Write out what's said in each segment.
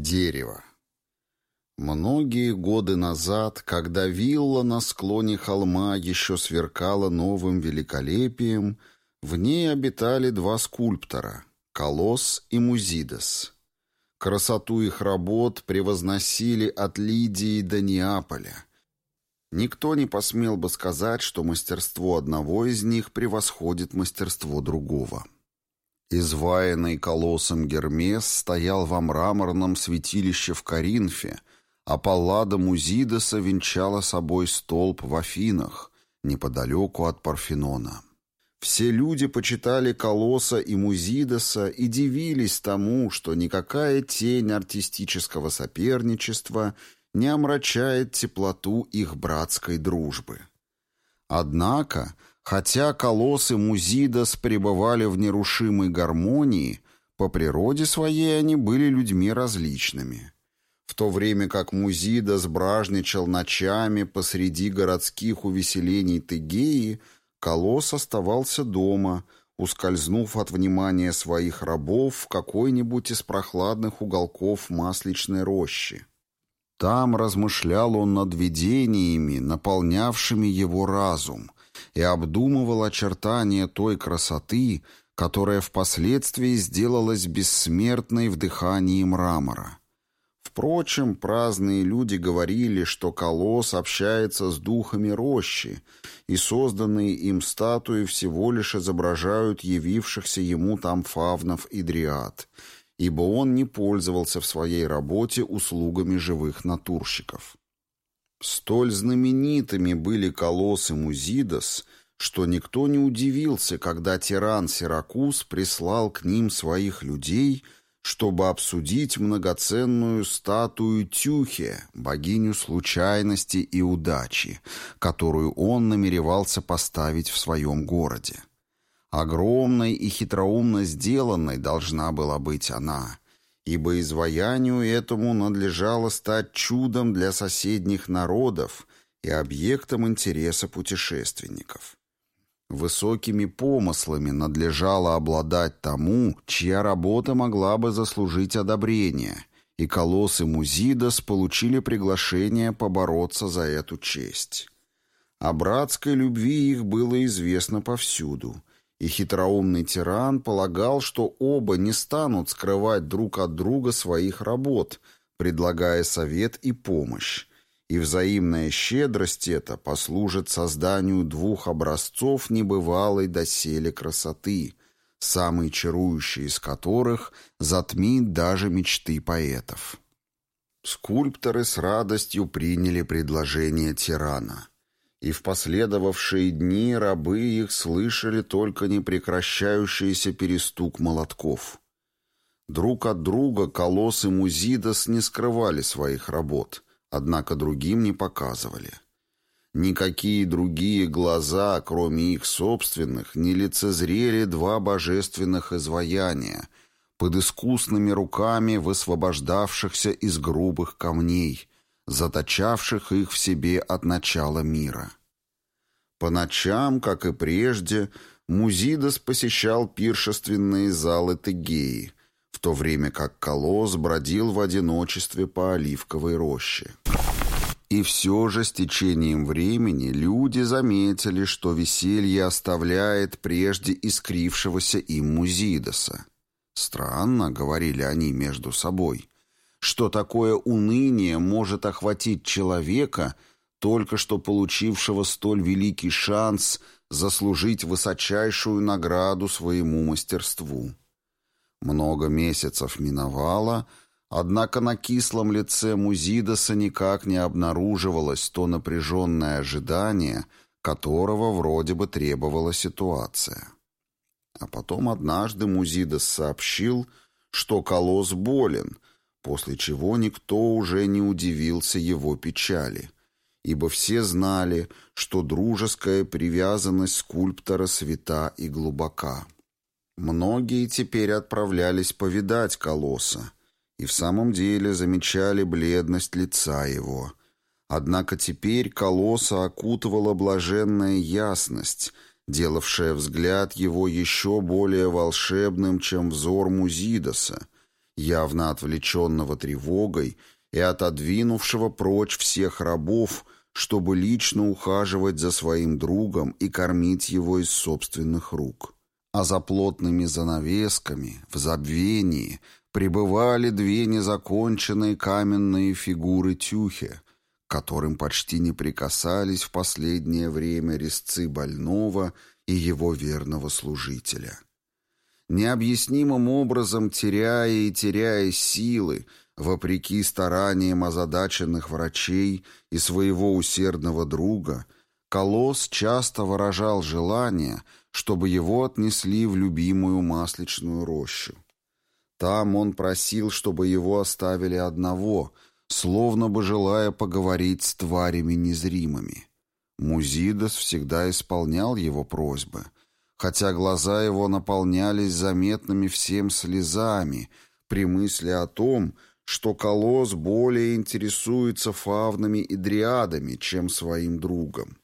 Дерево. Многие годы назад, когда вилла на склоне холма еще сверкала новым великолепием, в ней обитали два скульптора — Колосс и Музидес. Красоту их работ превозносили от Лидии до Неаполя. Никто не посмел бы сказать, что мастерство одного из них превосходит мастерство другого. Изваянный колоссом Гермес стоял во мраморном святилище в Коринфе, а Паллада Музидеса венчала собой столб в Афинах, неподалеку от Парфенона. Все люди почитали Колосса и Музидеса и дивились тому, что никакая тень артистического соперничества не омрачает теплоту их братской дружбы. Однако Хотя колоссы Музидас пребывали в нерушимой гармонии, по природе своей они были людьми различными. В то время как Музидас бражничал ночами посреди городских увеселений Тегеи, колосс оставался дома, ускользнув от внимания своих рабов в какой-нибудь из прохладных уголков масличной рощи. Там размышлял он над видениями, наполнявшими его разум — и обдумывал очертания той красоты, которая впоследствии сделалась бессмертной в дыхании мрамора. Впрочем, праздные люди говорили, что колосс общается с духами рощи, и созданные им статуи всего лишь изображают явившихся ему там фавнов и дриад, ибо он не пользовался в своей работе услугами живых натурщиков. Столь знаменитыми были колоссы Музидос, что никто не удивился, когда тиран Сиракуз прислал к ним своих людей, чтобы обсудить многоценную статую Тюхе, богиню случайности и удачи, которую он намеревался поставить в своем городе. Огромной и хитроумно сделанной должна была быть она — ибо изваянию этому надлежало стать чудом для соседних народов и объектом интереса путешественников. Высокими помыслами надлежало обладать тому, чья работа могла бы заслужить одобрение, и колоссы Музидас получили приглашение побороться за эту честь. О братской любви их было известно повсюду, и хитроумный тиран полагал, что оба не станут скрывать друг от друга своих работ, предлагая совет и помощь, и взаимная щедрость эта послужит созданию двух образцов небывалой доселе красоты, самый чарующий из которых затмит даже мечты поэтов. Скульпторы с радостью приняли предложение тирана и в последовавшие дни рабы их слышали только непрекращающийся перестук молотков. Друг от друга Колосс и Музидас не скрывали своих работ, однако другим не показывали. Никакие другие глаза, кроме их собственных, не лицезрели два божественных изваяния, под искусными руками высвобождавшихся из грубых камней, заточавших их в себе от начала мира. По ночам, как и прежде, Музидас посещал пиршественные залы Тегеи, в то время как Колос бродил в одиночестве по оливковой роще. И все же с течением времени люди заметили, что веселье оставляет прежде искрившегося им Музидаса. «Странно», — говорили они между собой, что такое уныние может охватить человека, только что получившего столь великий шанс заслужить высочайшую награду своему мастерству. Много месяцев миновало, однако на кислом лице Музидаса никак не обнаруживалось то напряженное ожидание, которого вроде бы требовала ситуация. А потом однажды Музидас сообщил, что колосс болен — после чего никто уже не удивился его печали, ибо все знали, что дружеская привязанность скульптора свята и глубока. Многие теперь отправлялись повидать колосса, и в самом деле замечали бледность лица его. Однако теперь колосса окутывала блаженная ясность, делавшая взгляд его еще более волшебным, чем взор Музидоса, явно отвлеченного тревогой и отодвинувшего прочь всех рабов, чтобы лично ухаживать за своим другом и кормить его из собственных рук. А за плотными занавесками, в забвении, пребывали две незаконченные каменные фигуры тюхи, которым почти не прикасались в последнее время резцы больного и его верного служителя. Необъяснимым образом теряя и теряя силы, вопреки стараниям озадаченных врачей и своего усердного друга, Колосс часто выражал желание, чтобы его отнесли в любимую масличную рощу. Там он просил, чтобы его оставили одного, словно бы желая поговорить с тварями незримыми. Музидос всегда исполнял его просьбы, хотя глаза его наполнялись заметными всем слезами при мысли о том, что Колосс более интересуется фавнами и дриадами, чем своим другом.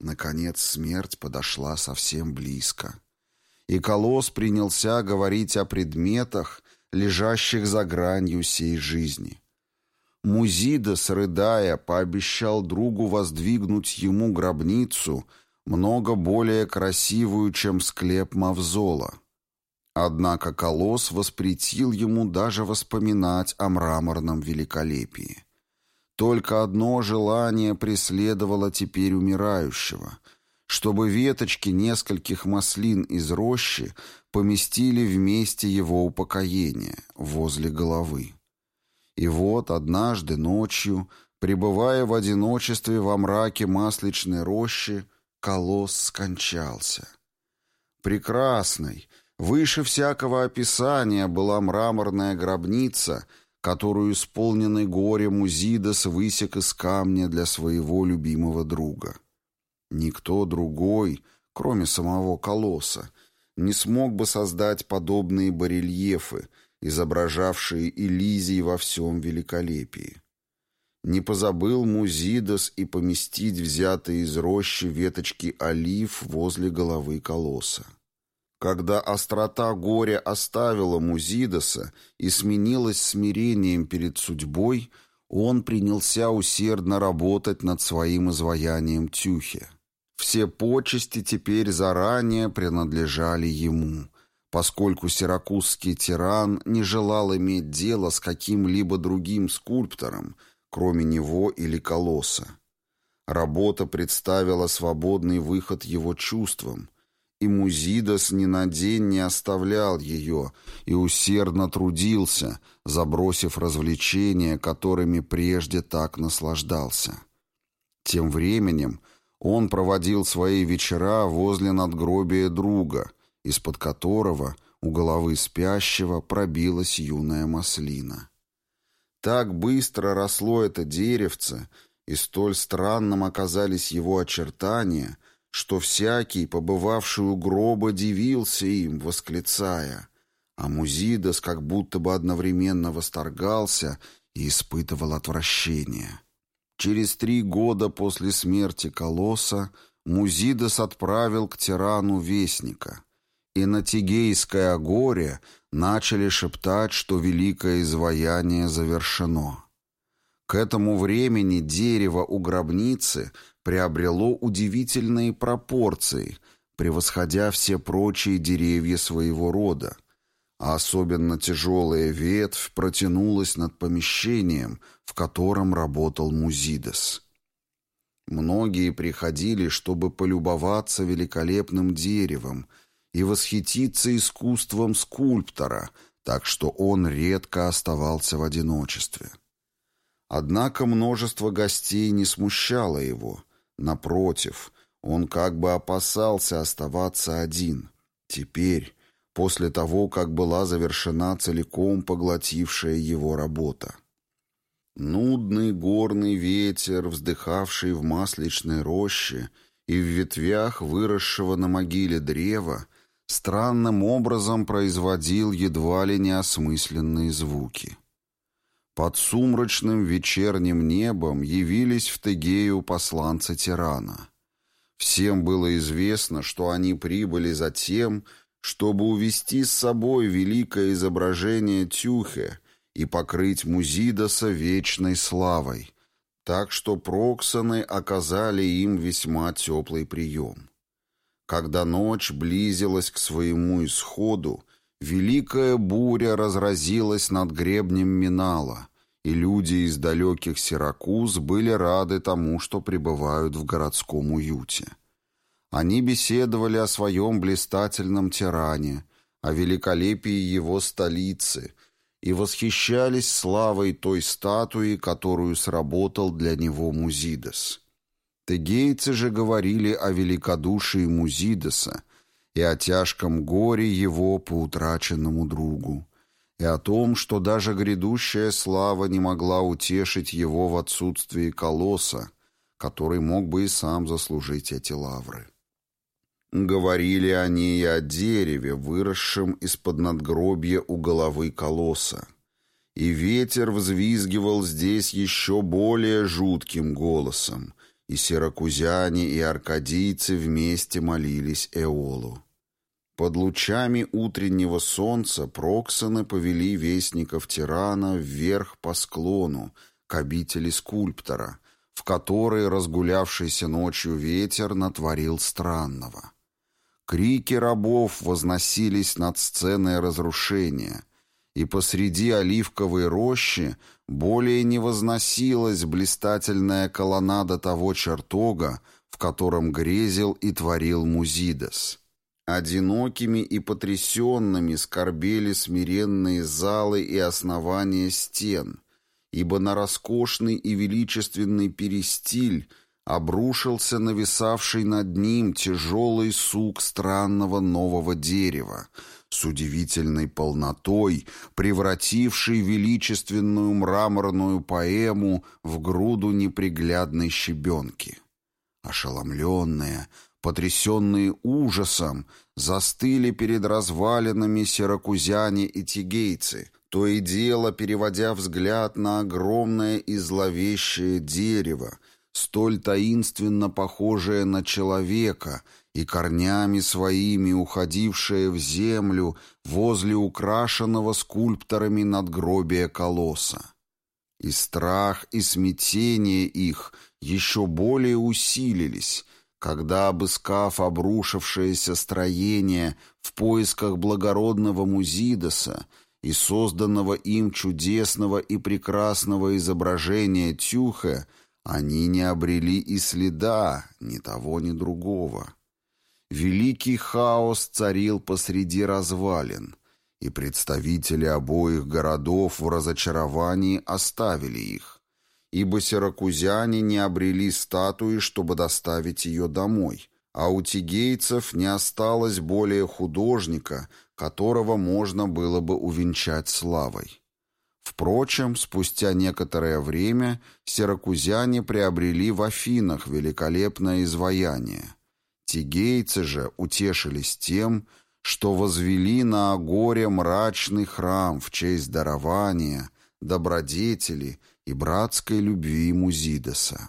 Наконец смерть подошла совсем близко и Колосс принялся говорить о предметах, лежащих за гранью сей жизни. Музидос, рыдая, пообещал другу воздвигнуть ему гробницу, много более красивую, чем склеп Мавзола. Однако Колосс воспретил ему даже воспоминать о мраморном великолепии. Только одно желание преследовало теперь умирающего — чтобы веточки нескольких маслин из рощи поместили вместе его упокоения, возле головы. И вот однажды ночью, пребывая в одиночестве во мраке масличной рощи, колосс скончался. Прекрасной, выше всякого описания была мраморная гробница, которую исполненный горем Узидас высек из камня для своего любимого друга. Никто другой, кроме самого колосса, не смог бы создать подобные барельефы, изображавшие Элизий во всем великолепии. Не позабыл Музидос и поместить взятые из рощи веточки олив возле головы колосса. Когда острота горя оставила Музидоса и сменилась смирением перед судьбой, он принялся усердно работать над своим изваянием Тюхе. Все почести теперь заранее принадлежали ему, поскольку сиракузский тиран не желал иметь дело с каким-либо другим скульптором, кроме него или колосса. Работа представила свободный выход его чувствам, и Музидос ни на день не оставлял ее и усердно трудился, забросив развлечения, которыми прежде так наслаждался. Тем временем он проводил свои вечера возле надгробия друга, из-под которого у головы спящего пробилась юная маслина. Так быстро росло это деревце, и столь странным оказались его очертания, что всякий, побывавший у гроба, дивился им, восклицая, а Музидас как будто бы одновременно восторгался и испытывал отвращение. Через три года после смерти Колосса Музидос отправил к тирану вестника, и на Тигейское горе начали шептать, что великое изваяние завершено. К этому времени дерево у гробницы приобрело удивительные пропорции, превосходя все прочие деревья своего рода, а особенно тяжелая ветвь протянулась над помещением, в котором работал Музидес. Многие приходили, чтобы полюбоваться великолепным деревом и восхититься искусством скульптора, так что он редко оставался в одиночестве. Однако множество гостей не смущало его. Напротив, он как бы опасался оставаться один. Теперь, после того, как была завершена целиком поглотившая его работа. Нудный горный ветер, вздыхавший в масличной роще и в ветвях выросшего на могиле древа, странным образом производил едва ли неосмысленные звуки. Под сумрачным вечерним небом явились в Тегею посланцы тирана. Всем было известно, что они прибыли за тем, чтобы увести с собой великое изображение Тюхе и покрыть Музидоса вечной славой, так что Проксоны оказали им весьма теплый прием. Когда ночь близилась к своему исходу, великая буря разразилась над гребнем Минала, и люди из далеких Сиракуз были рады тому, что пребывают в городском уюте. Они беседовали о своем блистательном тиране, о великолепии его столицы и восхищались славой той статуи, которую сработал для него Музидес. Тегейцы же говорили о великодушии Музидеса и о тяжком горе его по утраченному другу, и о том, что даже грядущая слава не могла утешить его в отсутствии колосса, который мог бы и сам заслужить эти лавры. Говорили они и о дереве, выросшем из-под надгробья у головы колосса. И ветер взвизгивал здесь еще более жутким голосом, и сиракузяне, и аркадийцы вместе молились Эолу. Под лучами утреннего солнца Проксоны повели вестников тирана вверх по склону, к обители скульптора, в которой разгулявшийся ночью ветер натворил странного. Крики рабов возносились над сценой разрушения, и посреди оливковой рощи более не возносилась блистательная колоннада того чертога, в котором грезил и творил Музидес. Одинокими и потрясенными скорбели смиренные залы и основания стен, ибо на роскошный и величественный перестиль обрушился нависавший над ним тяжелый сук странного нового дерева, с удивительной полнотой, превративший величественную мраморную поэму в груду неприглядной щебенки. Ошеломленные, потрясенные ужасом, застыли перед развалинами сиракузяне и тигейцы, то и дело переводя взгляд на огромное и зловещее дерево, столь таинственно похожее на человека и корнями своими уходившее в землю возле украшенного скульпторами надгробия колосса. И страх, и смятение их еще более усилились, когда, обыскав обрушившееся строение в поисках благородного Музидоса и созданного им чудесного и прекрасного изображения Тюха, они не обрели и следа ни того, ни другого. Великий хаос царил посреди развалин, и представители обоих городов в разочаровании оставили их, ибо сиракузяне не обрели статуи, чтобы доставить ее домой, а у тигейцев не осталось более художника, которого можно было бы увенчать славой. Впрочем, спустя некоторое время сиракузяне приобрели в Афинах великолепное изваяние. Тигейцы же утешились тем, что возвели на Агоре мрачный храм в честь дарования, добродетели и братской любви Музидоса.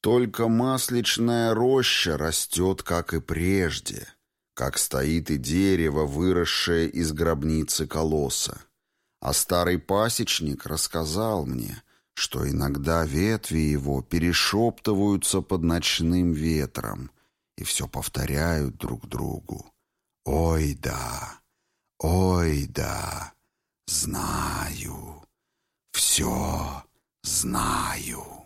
Только масличная роща растет, как и прежде, как стоит и дерево, выросшее из гробницы колосса. А старый пасечник рассказал мне, что иногда ветви его перешептываются под ночным ветром и все повторяют друг другу. «Ой да, ой да, знаю, все знаю».